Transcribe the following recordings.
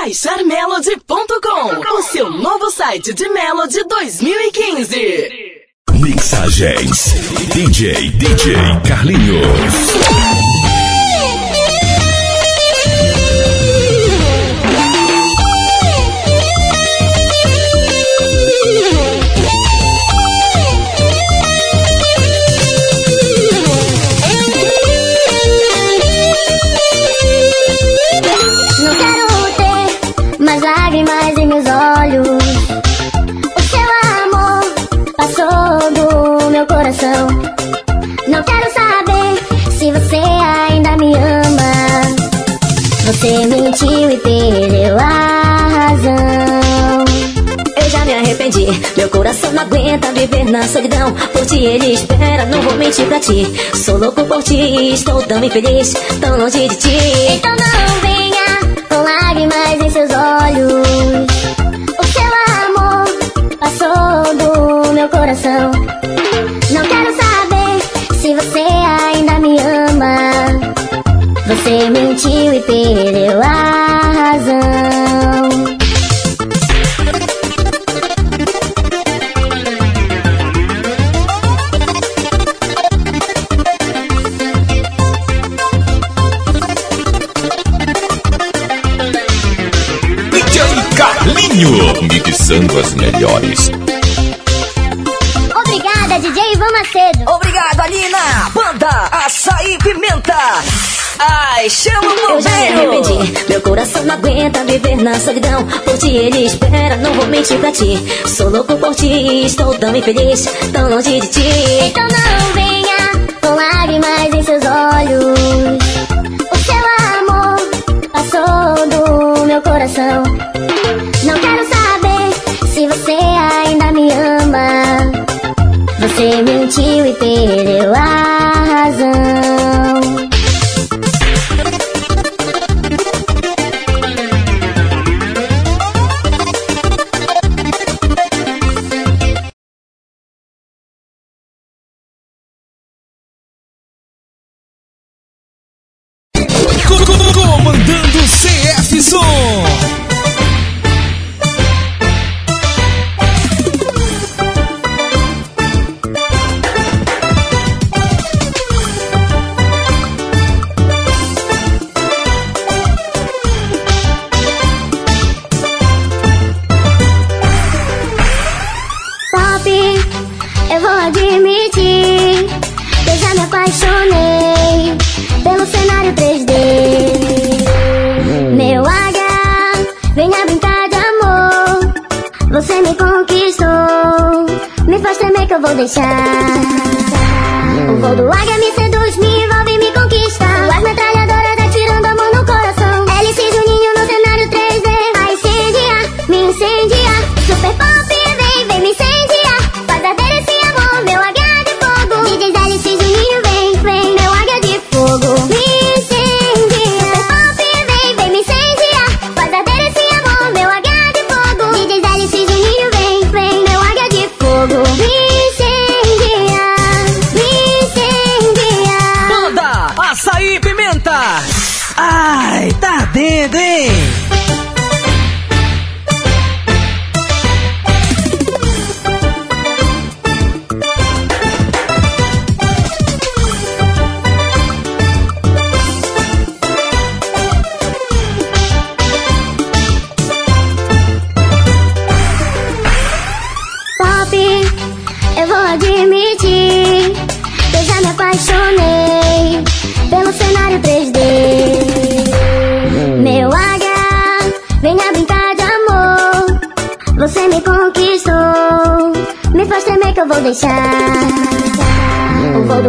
baixarmelody.com, o seu novo site de Melody 2015. Mixagens DJ DJ Carlinhos. Perdeu a razão. Eu já me arrependi, meu coração não aguenta viver na solidão. Por ti ele espera, não vou mentir pra ti. Sou louco por ti, estou tão infeliz, tão longe de ti. Então não venha com lágrimas em seus olhos. O seu amor passou do meu coração. Não quero saber se você ainda me ama. Você mentiu e perdeu a razão. DJ Carlinho, mixando as melhores. Obrigada, DJ Ivan Macedo. Obrigado, Alina! Banda Açaí Pimenta! Ai, chama o Eu já me bombeiro! arrependi. Meu coração não aguenta viver na solidão. Por ti ele espera, não vou mentir pra ti. Sou louco por ti, estou tão infeliz, tão longe de ti. Então não venha com lágrimas em seus olhos. O seu amor passou do meu coração. Não quero saber se você ainda me ama. Você mentiu e perdeu a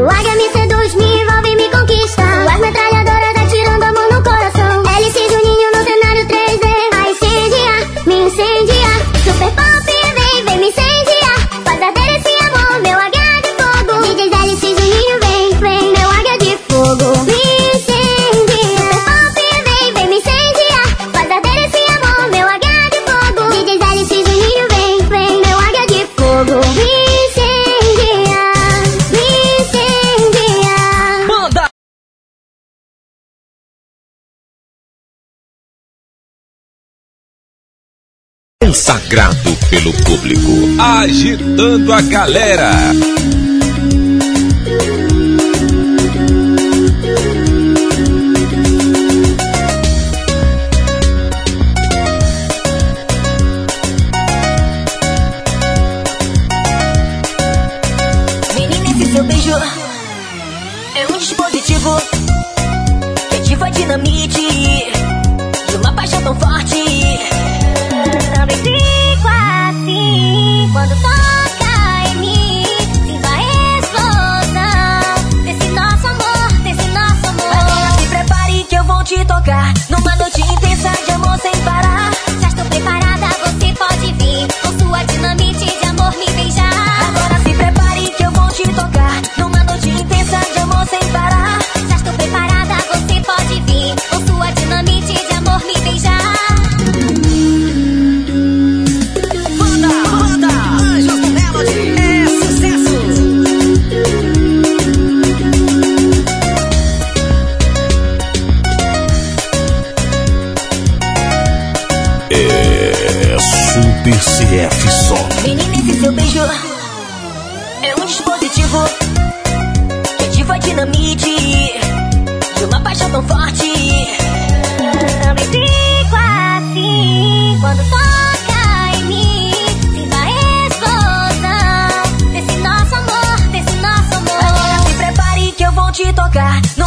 O voo do Consagrado pelo público. Agitando a galera. loca.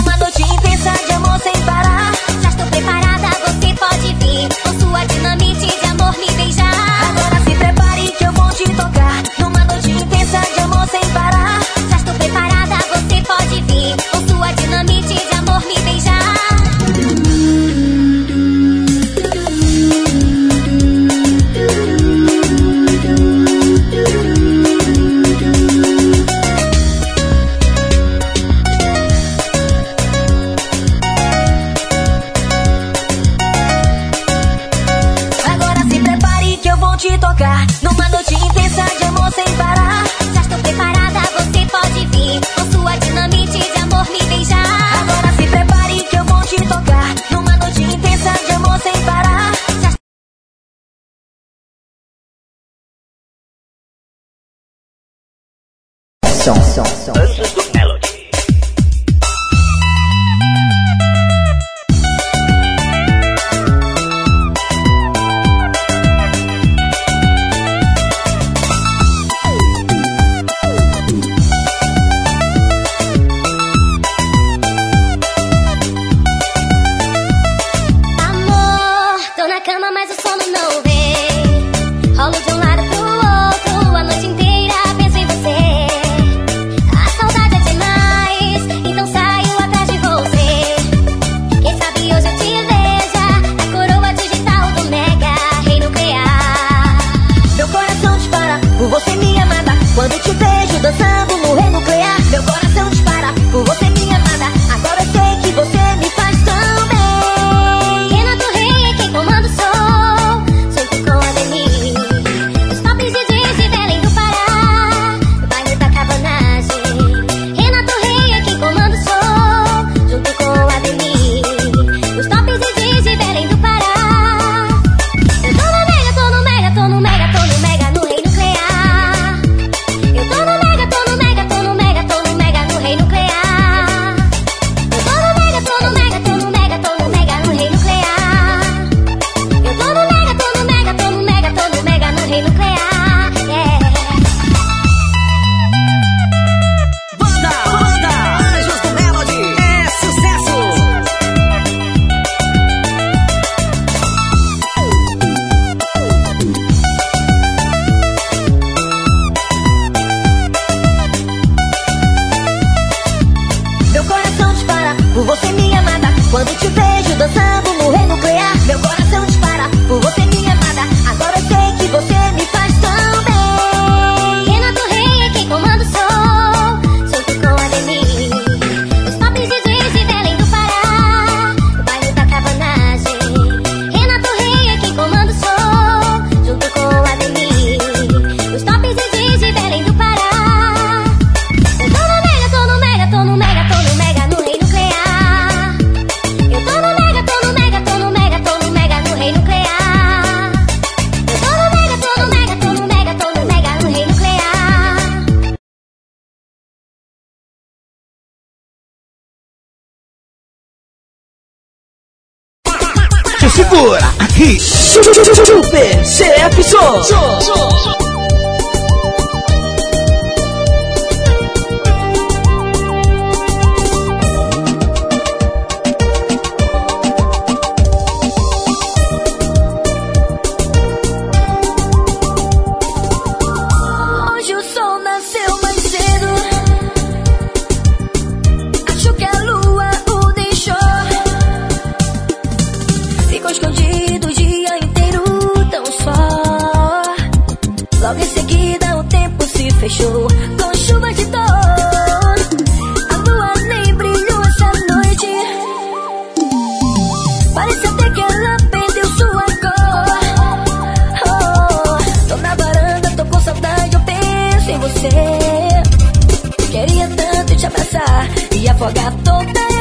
afogar toda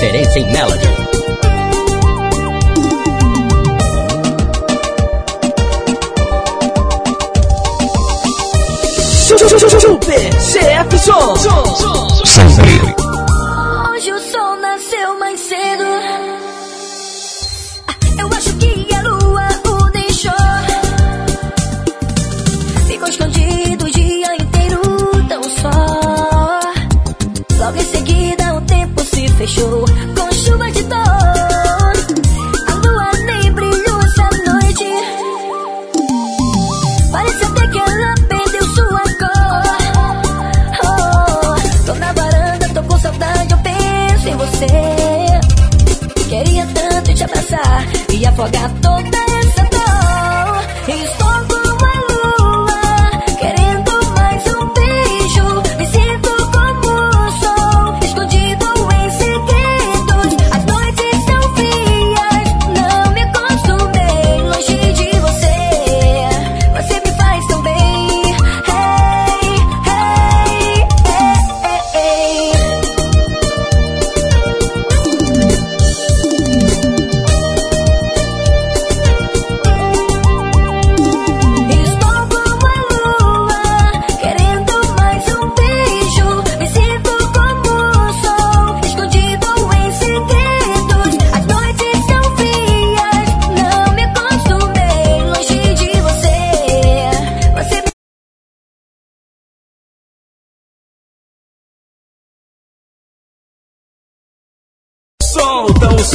referência em Melody. Super CF Som. Sempre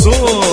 sou.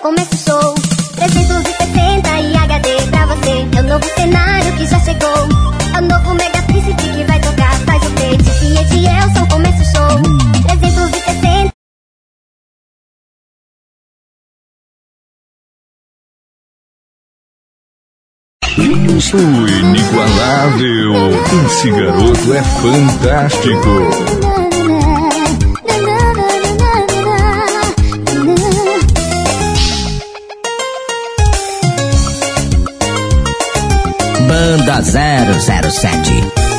como é que sou. 360 e HD pra você. É o novo cenário que já chegou. É o novo Mega Príncipe que vai tocar. Faz o quê? Tiet e Elson, como é que sou. 360. Linho inigualável. Esse garoto é fantástico. da 007.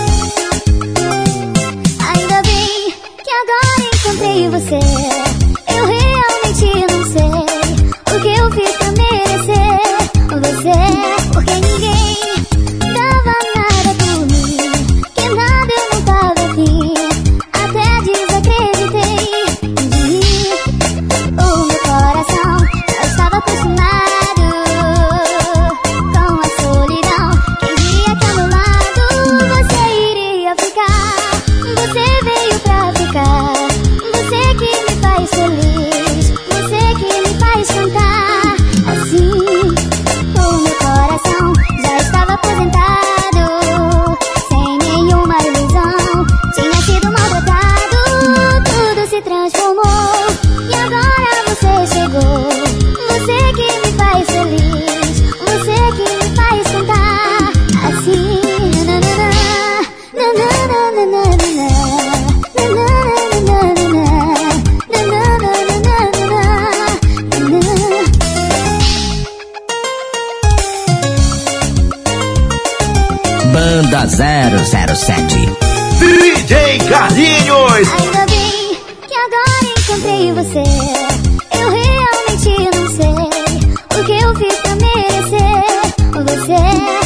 Carlinhos. Ainda bem que agora encontrei você. Eu realmente não sei o que eu fiz pra merecer você.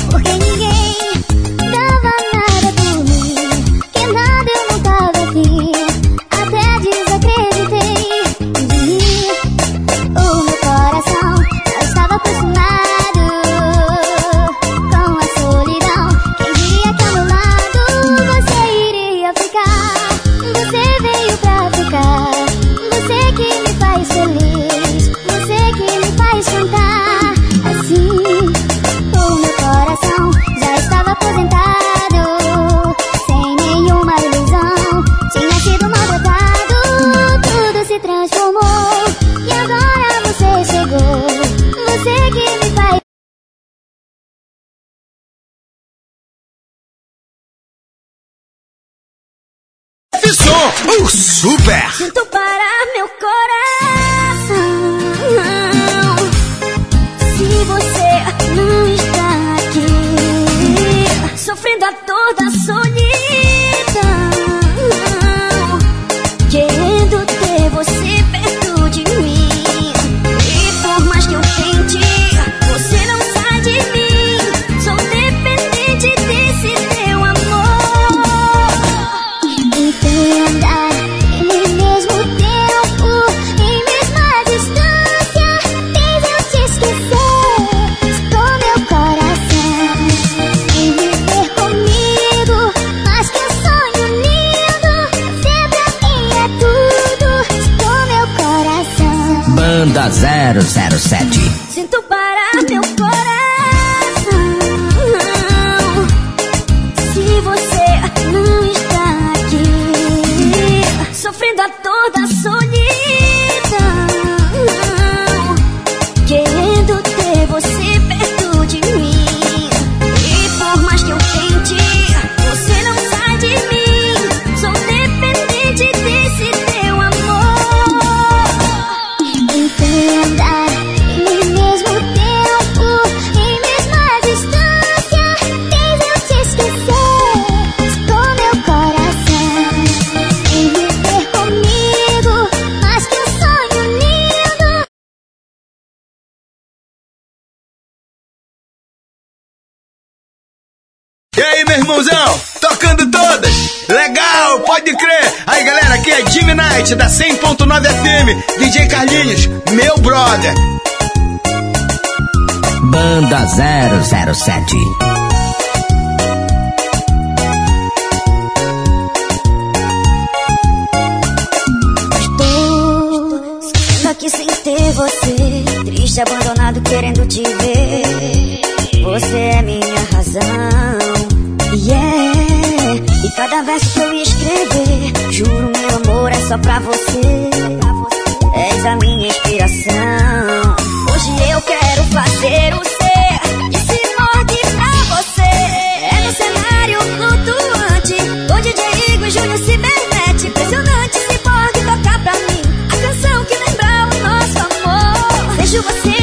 da 100.9 FM, DJ Carlinhos, meu brother. Banda 007 Estou aqui sem ter você, triste, abandonado, querendo te ver. Você é minha razão, yeah. É, e cada verso que eu escrever, juro amor é só pra você. És a minha inspiração. Hoje eu quero fazer o ser que se morde pra você. É no cenário flutuante, onde DJ e Júnior se derrete. Impressionante, se pode tocar pra mim a canção que lembra o nosso amor. Vejo você.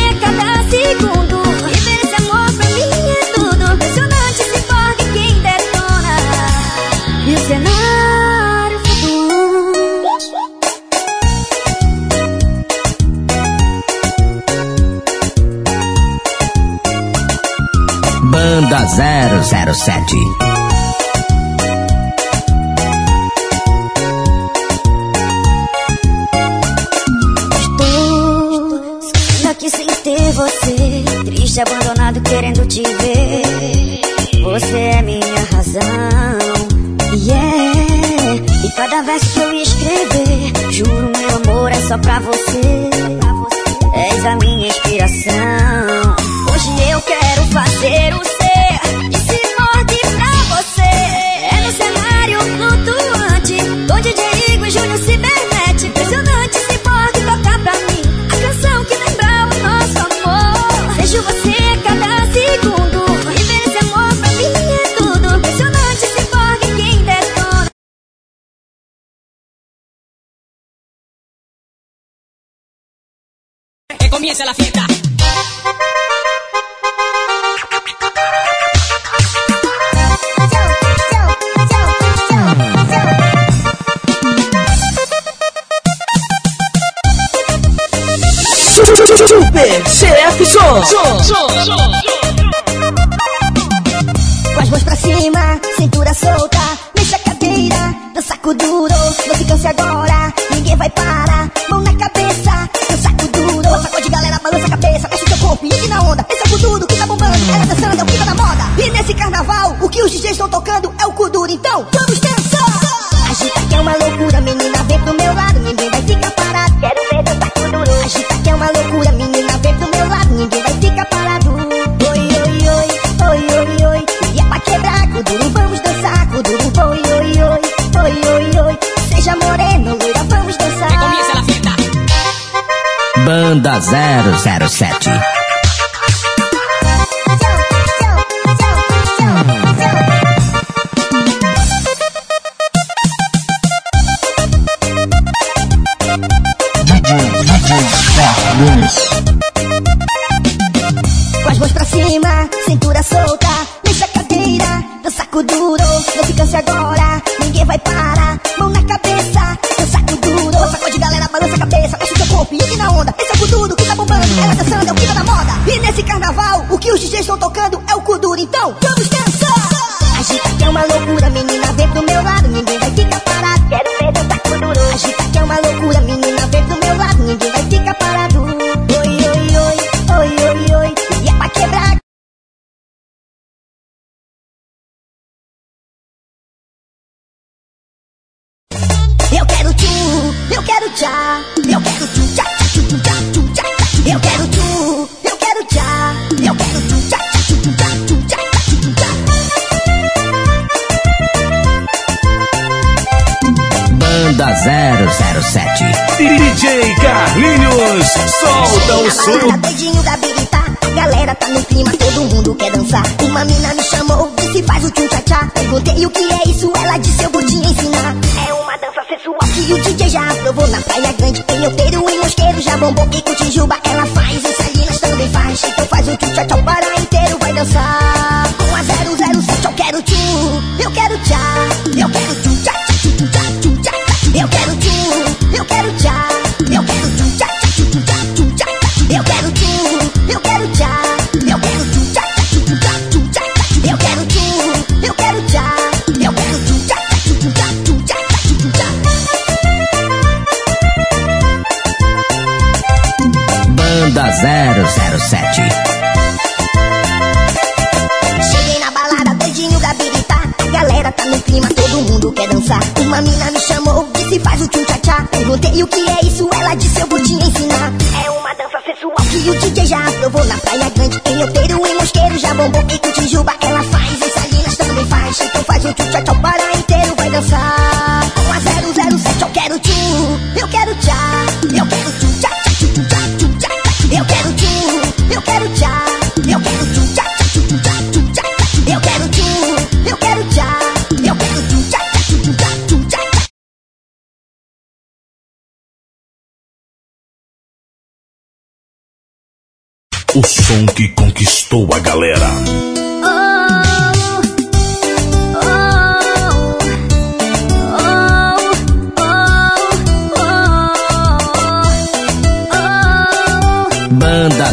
da 007. Estou aqui sem ter você, triste, abandonado, querendo te ver. Você é minha razão, yeah. E cada verso que eu escrever, juro, meu amor, é só. Pra você. És a minha inspiração. empieza la fiesta.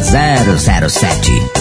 007.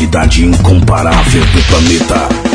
Qualidade incomparável do planeta.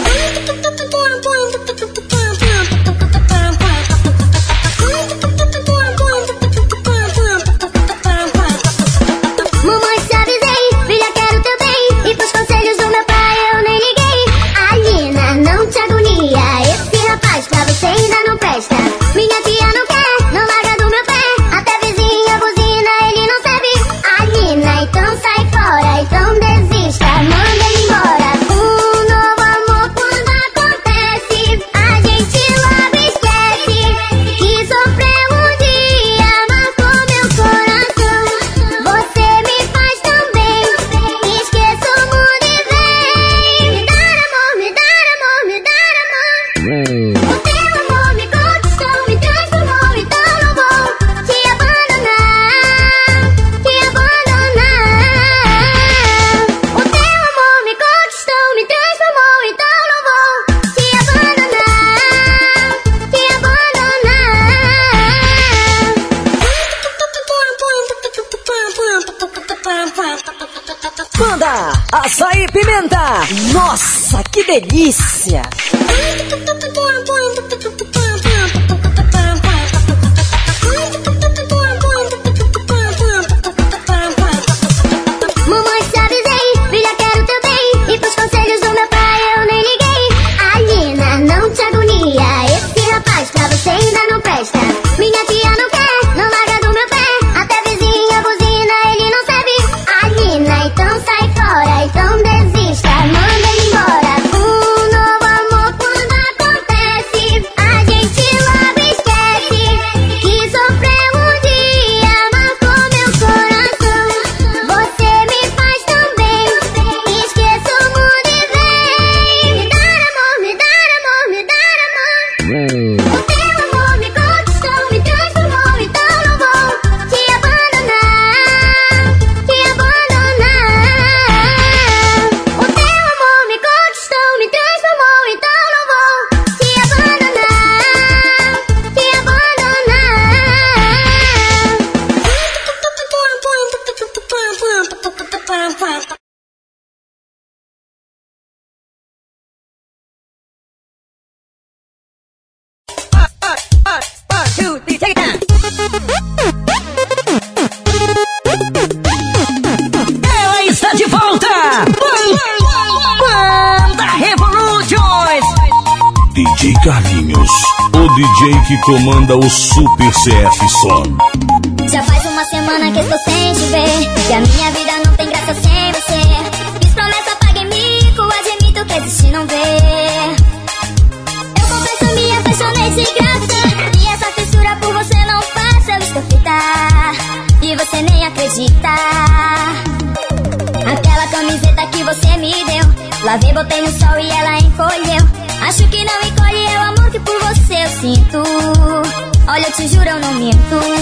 comanda o Super CF Som. Já faz uma semana que estou sem te ver, e a minha vida não tem graça sem você. Fiz promessa, paguei mico, admito que existe não ver. Eu confesso, me apaixonei de graça, e essa fissura por você não passa, eu estou fita, e você nem acredita. Aquela camiseta que você me deu, lavei, botei Nhìn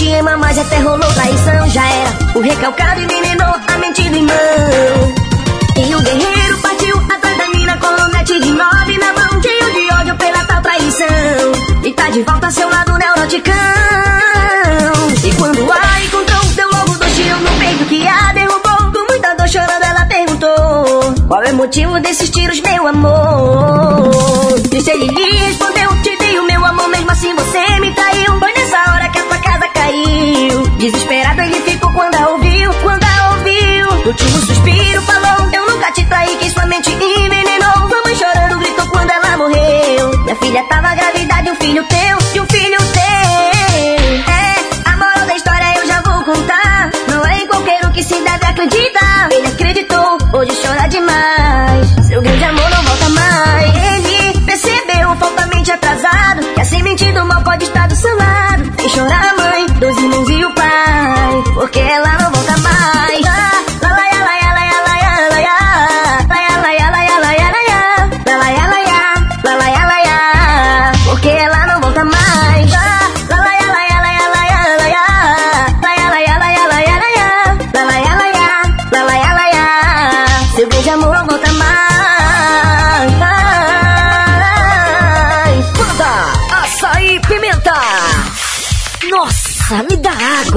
te ama, mas até rolou traição. Já era o recalcado envenenou a mentira irmã. E o guerreiro partiu atrás da mina, colonete de nove na mão, cheio de ódio pela tal traição. E tá de volta ao seu lado neuroticão. E quando a encontrou, deu logo dois tiros no peito que a derrubou. Com muita dor chorando, ela perguntou: Qual é o motivo desses tiros, meu amor? E se ele respondeu. Desesperado ele ficou quando a ouviu, quando a ouviu. Último suspiro falou: Eu nunca te traí, que sua mente envenenou. Mamãe chorando gritou quando ela morreu. Minha filha tava grávida.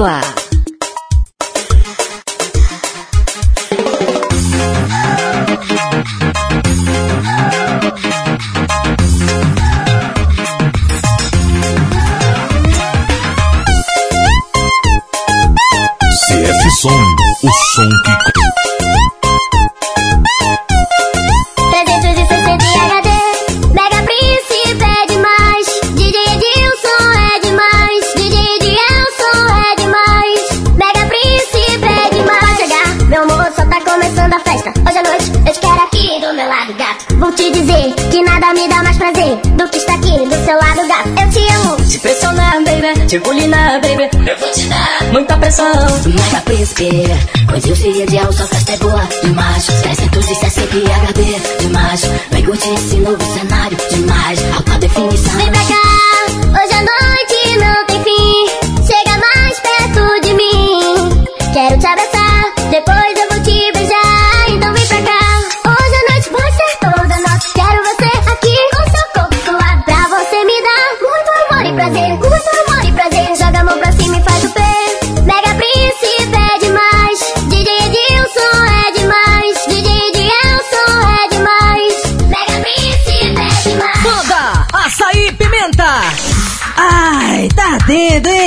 Club. Bulinar, baby. Eu vou te dar muita pressão. Mega príncipe, pois eu seria de alça, festa é boa demais. 360 HD demais. Vem curtir esse novo cenário demais. Alta definição. 对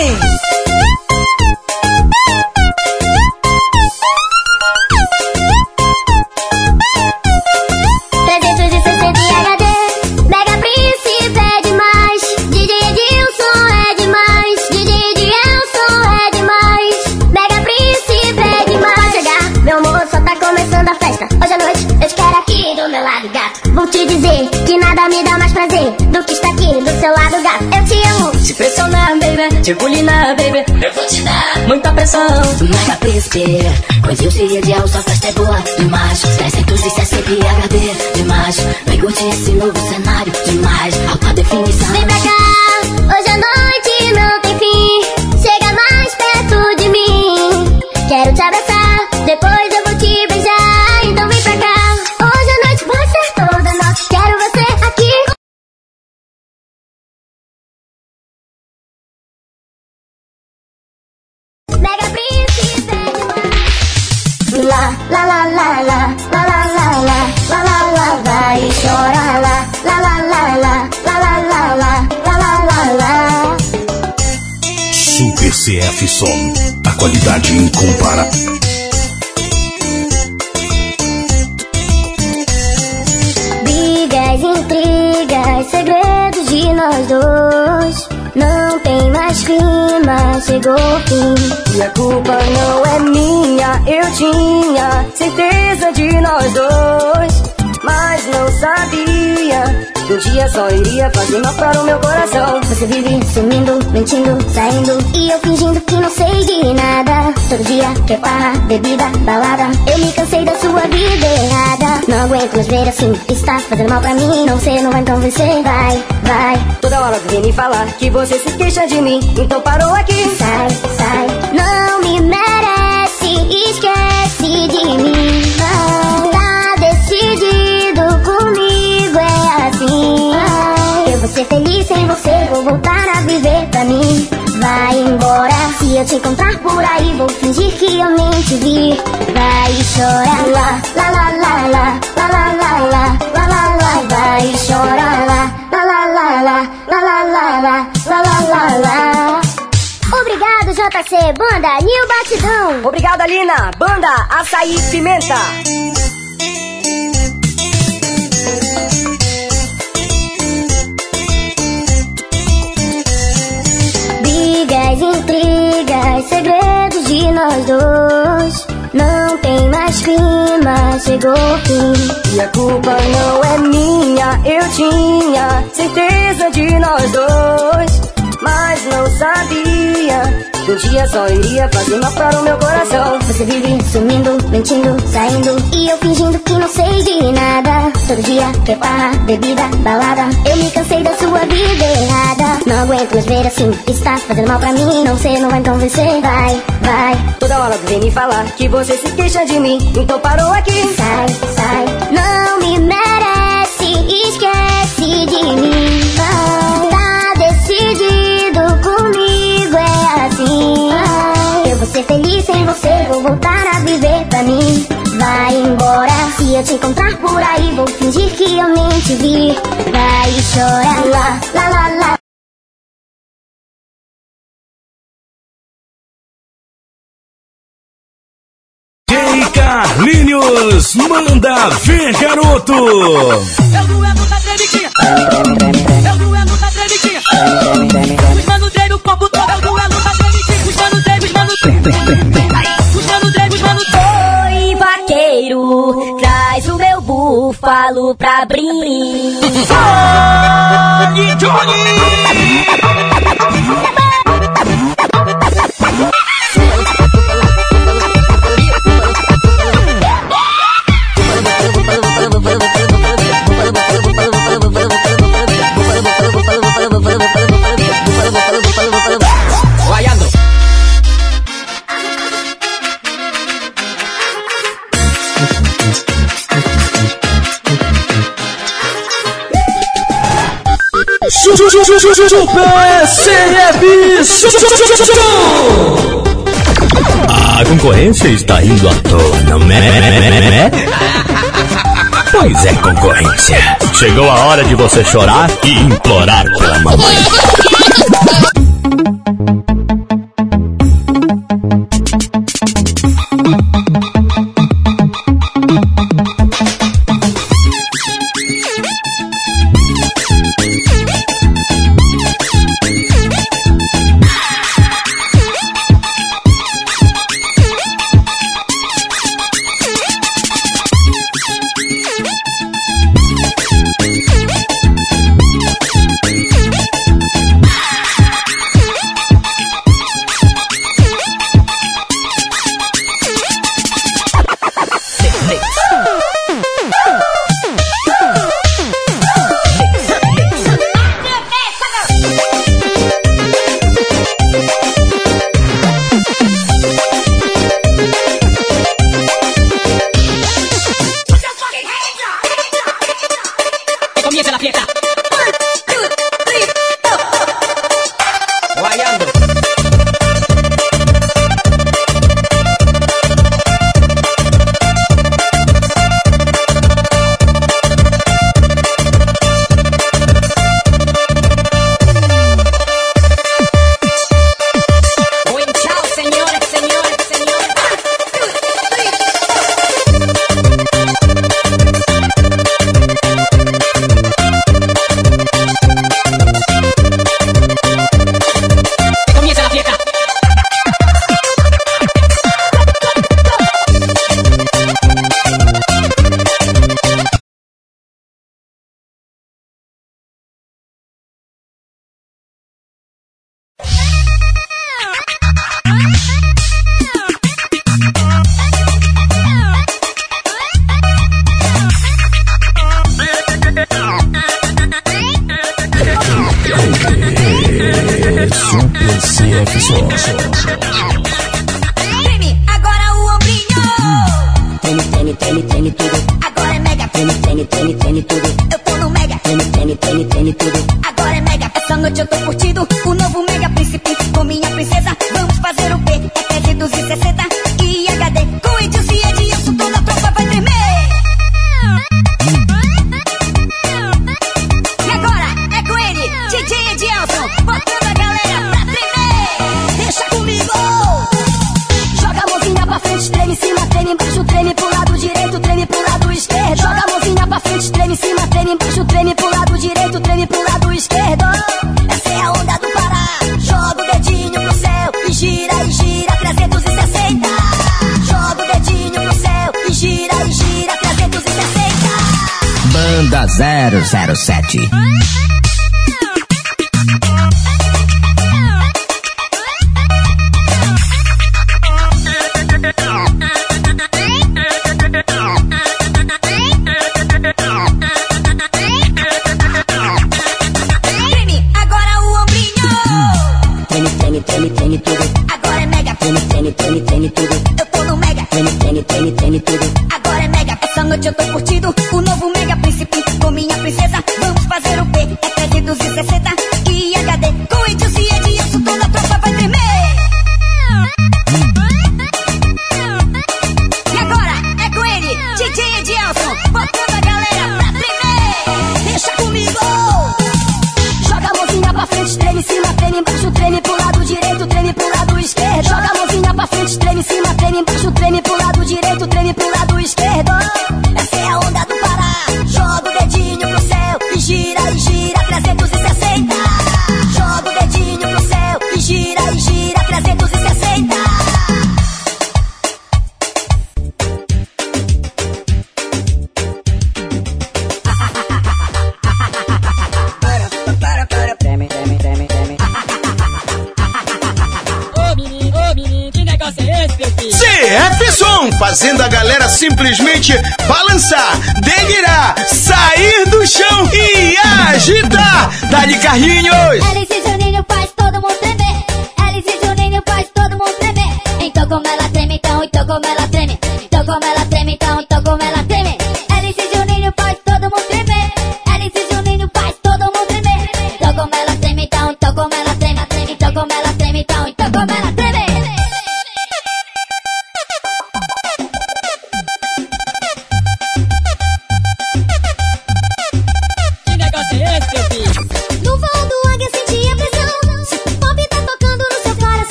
bulinar, baby. Eu vou te dar muita pressão. Mega príncipe, pois eu seria de alça, festa é boa demais. 360 HD demais. Vem curtir esse novo cenário demais. Alta definição. Vem pra cá, hoje a noite não tem fim. Chega mais perto de mim. Quero te abraçar, depois Brigas, intrigas, segredos de nós dois. Não tem mais clima, chegou o fim. E a culpa não é minha, eu tinha certeza de nós dois. Mas não sabia que um dia só iria fazer mal para o meu coração. Você vive sumindo, mentindo, saindo. E eu fingindo que não sei de nada. Todo dia quer farra, bebida, balada. Eu me cansei da sua vida errada. Não aguento mais ver assim. Está fazendo mal pra mim. Não sei, não vai então vencer Vai, vai, Toda hora vem me falar que você se queixa de mim, então parou aqui. sai, sai. Não me merece, esquece de mim voltar a viver pra mim Vai embora Se eu te encontrar por aí Vou fingir que eu nem te vi Vai chorar lá, lá, lá, lá, lá Lá, lá, lá, lá, lá, lá, lá Vai chorar lá, lá, lá, lá, lá Lá, lá, lá, lá, lá, lá, lá, lá Obrigado, JC Banda, Nil Batidão Obrigado, Alina. Banda Açaí Pimenta. Brigas, intrigas, segredos de nós dois. Não tem mais clima, chegou o fim. E a culpa não é minha, eu tinha certeza de nós dois. Mas não sabia um dia só iria fazer mal para o meu coração. Você vive sumindo, mentindo, saindo E eu fingindo que não sei de nada. Todo dia quer farra, bebida, balada. Eu me cansei da sua vida errada Não aguento mais ver assim Está fazendo mal pra mim. Não sei, não vai então vencer Vai, vai, Toda hora vem me falar que você se queixa de mim, então parou aqui. sai, sai. Não me merece, esquece de mim você Vou voltar a viver pra mim Vai embora Se eu te encontrar por aí Vou fingir que eu nem te vi Vai chorar lá, lá, lá, lá Ei, Carlinhos, manda ver, garoto! É o duelo da tremiquinha. Tem, tem, mano, tem. Oi, vaqueiro, traz o meu búfalo pra brincar. Johnny, Johnny! Super A concorrência está indo à toa, não é? Pois é, concorrência. Chegou a hora de você chorar e implorar pela mamãe.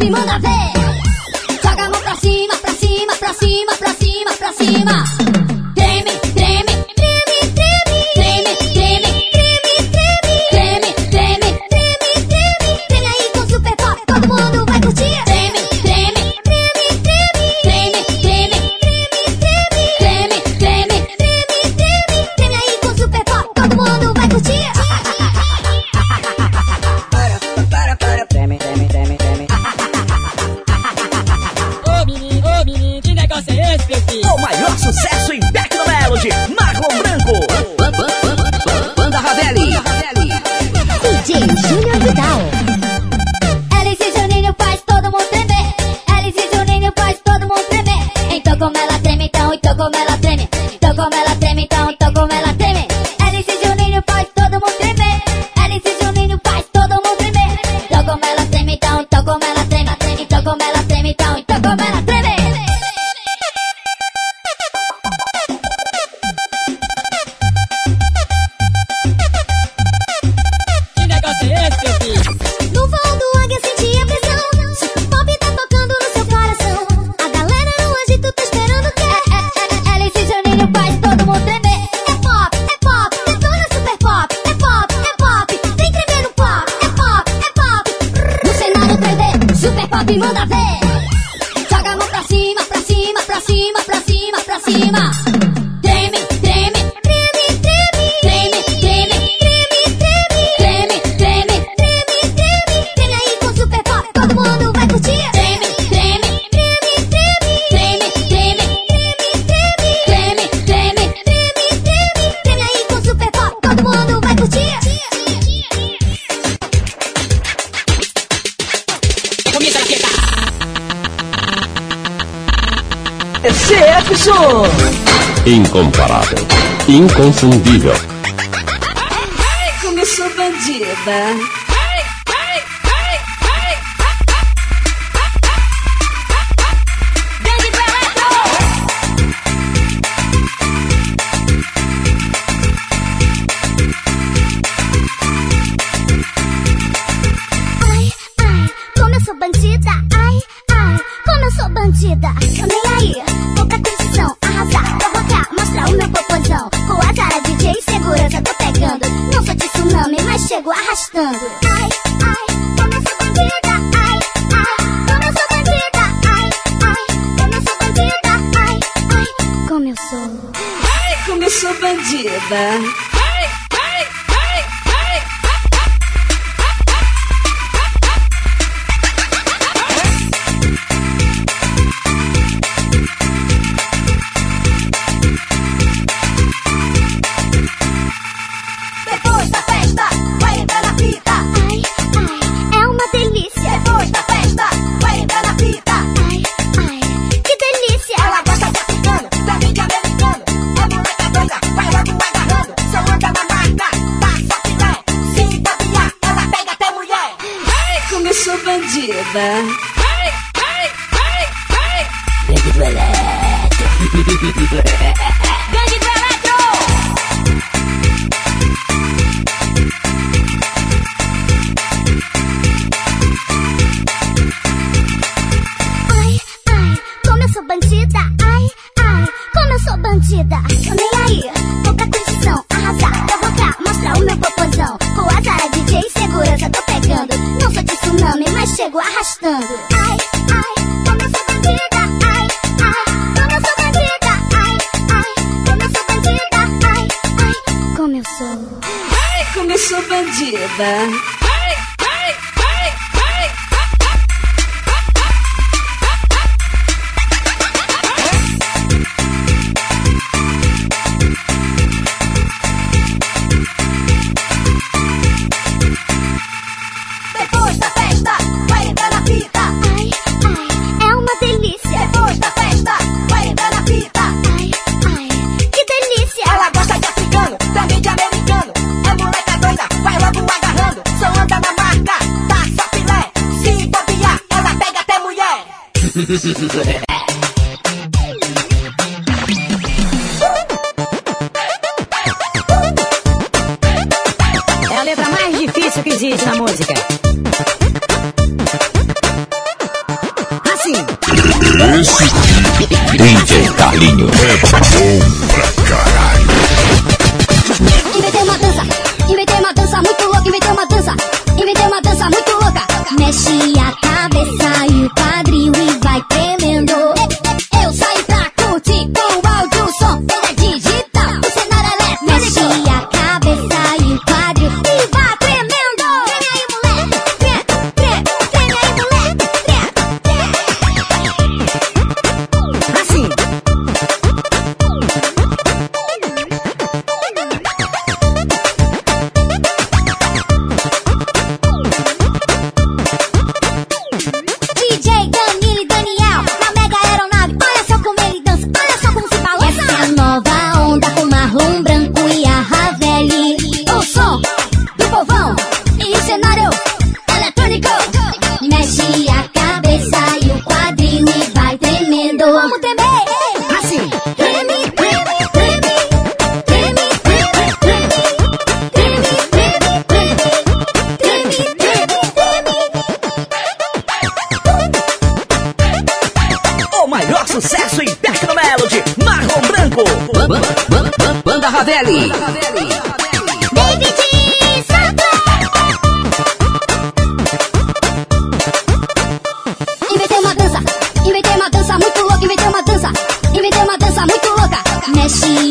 sabe, manda ver. Joga a mão pra cima, pra cima, pra cima, pra cima, pra cima. confundível. Ai, como eu sou bandida. chegou arrastando. Ai, ai, como eu sou bandida, ai, ai, como eu sou bandida, ai, ai, como eu sou bandida, ai, ai, como eu sou. Ai, como eu sou bandida. Yeah. Dança muito louca. Mexe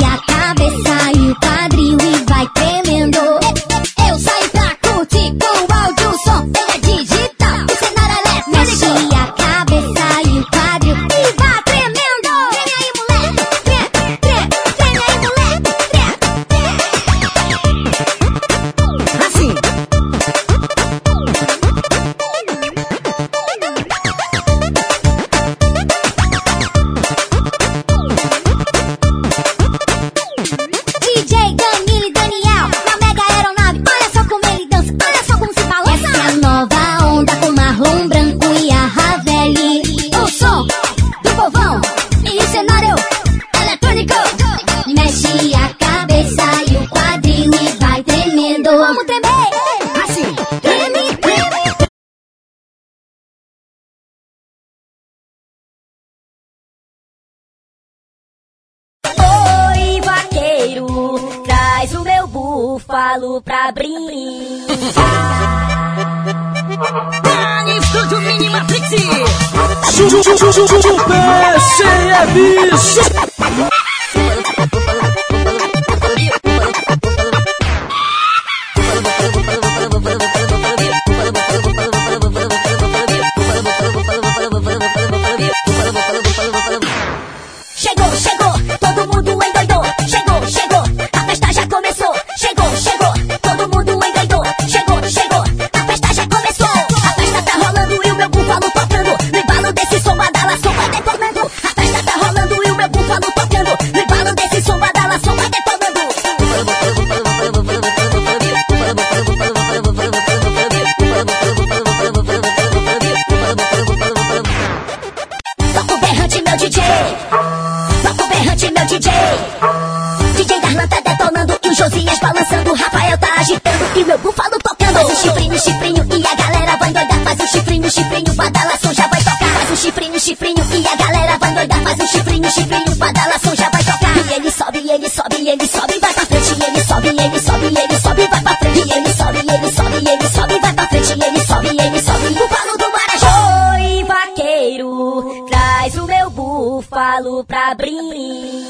pra brincar.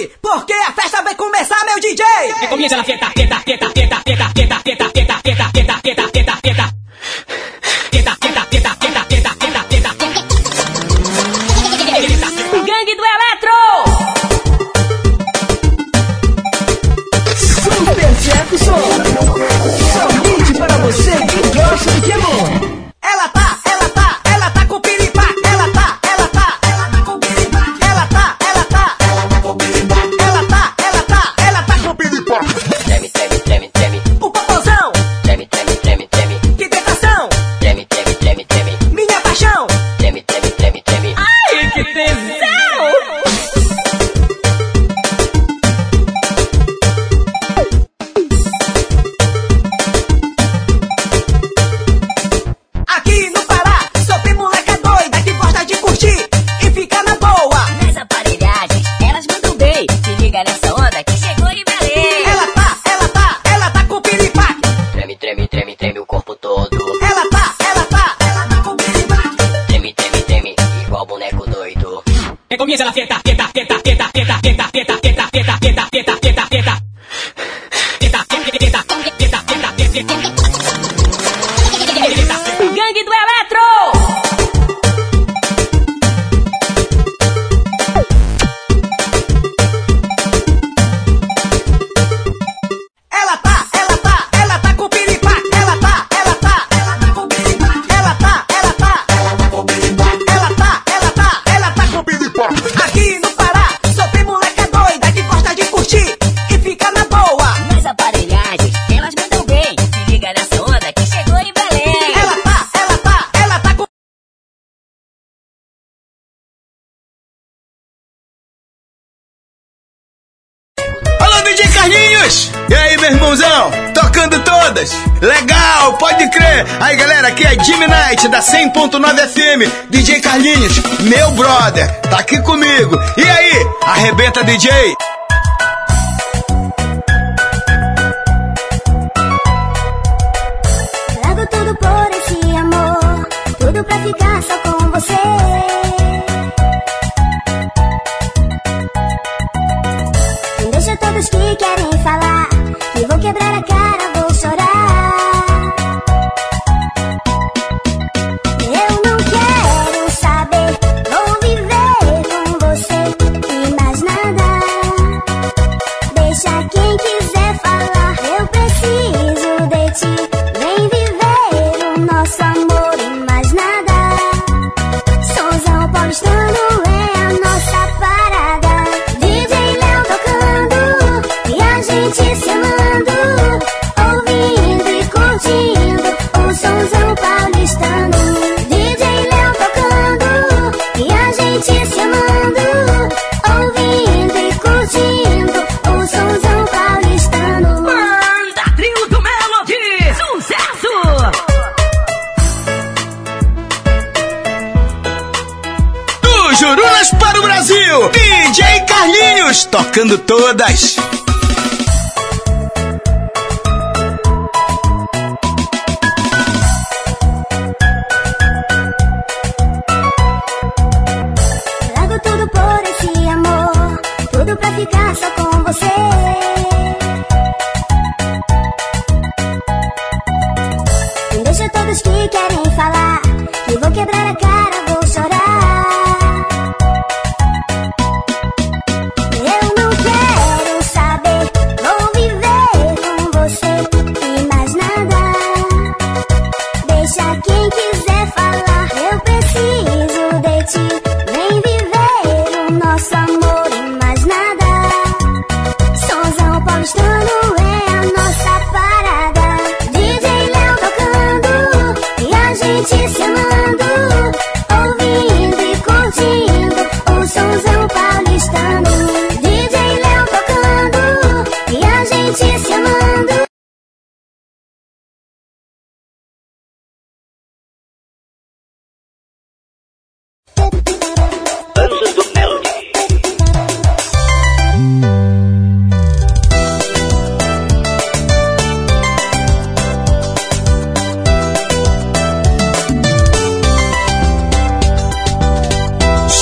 sabe? Porque a festa vai começar, meu DJ! Começa a feta, feta, feta, feta, feta, feta, feta, feta, feta, feta, feta, feta Hit da 100.9 FM, DJ Carlinhos, meu brother, tá aqui comigo. E aí, arrebenta DJ?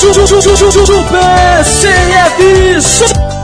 Super CF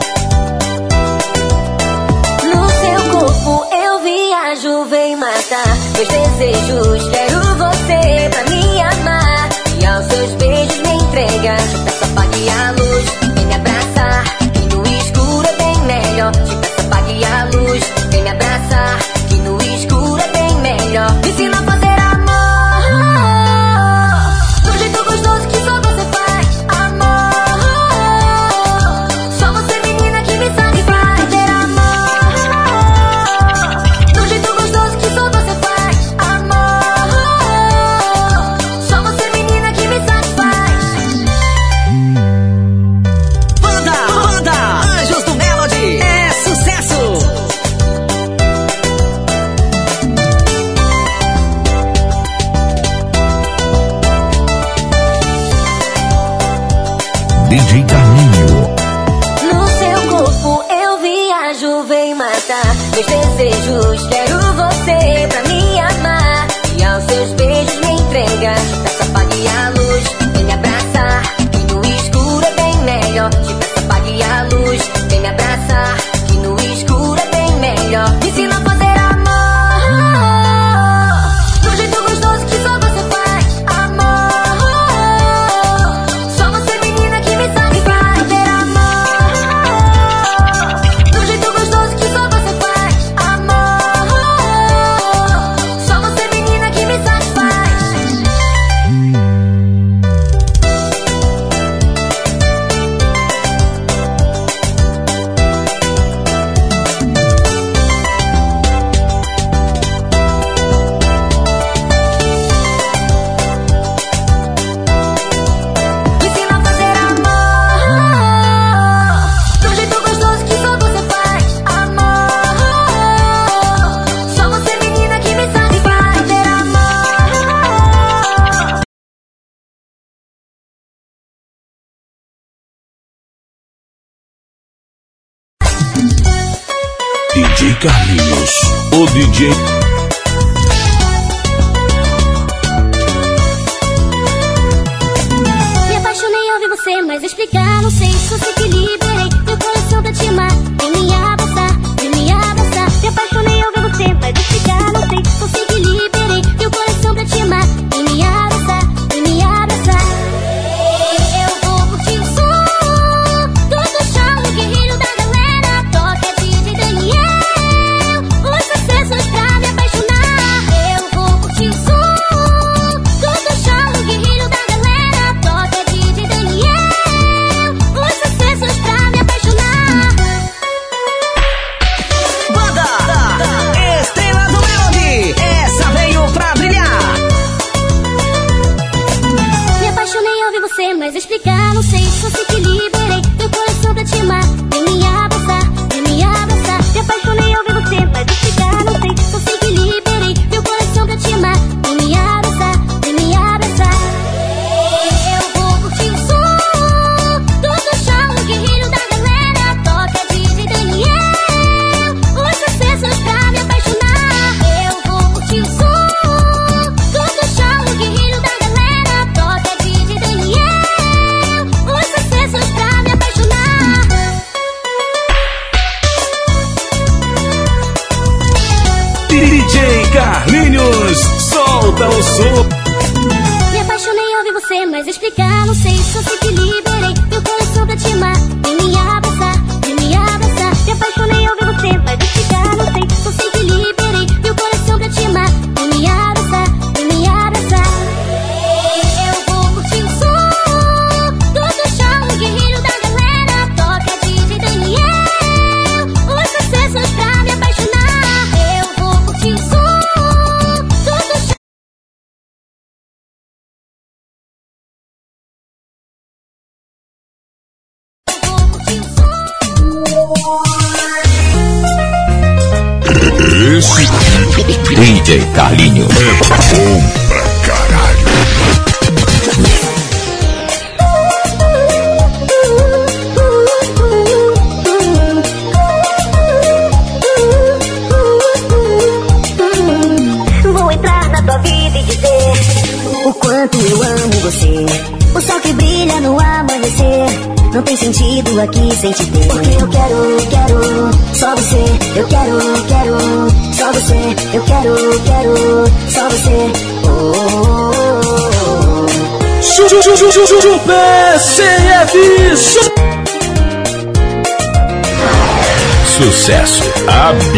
DJ.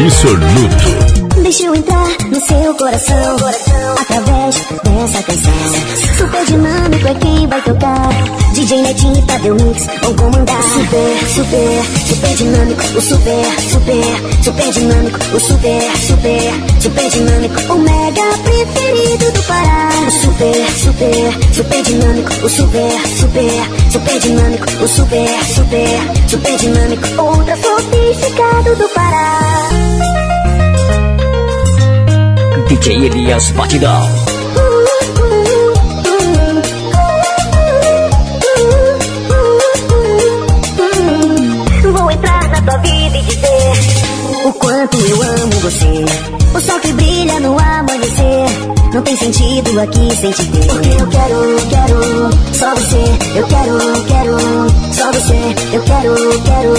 Absoluto. Deixa eu entrar no seu coração, através dessa canção. Super dinâmico é quem vai tocar. DJ Netinho Tadeu Mix vão comandar. Super, super, super dinâmico. O super, super, super dinâmico. O super, super, super dinâmico. O mega preferido do Pará. O super, super, super dinâmico. O super, super, super dinâmico. O super, super, super dinâmico. Ultra sofisticado do Pará. DJ Elias Batidão. Vou entrar na tua vida e dizer o quanto eu amo você. O sol que brilha no amanhecer. Não tem sentido aqui sem te ter. Porque eu quero, quero só você. Eu quero, quero só você. Eu quero, quero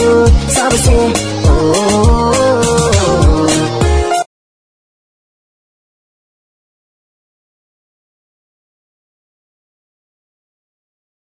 só você. Oh, oh,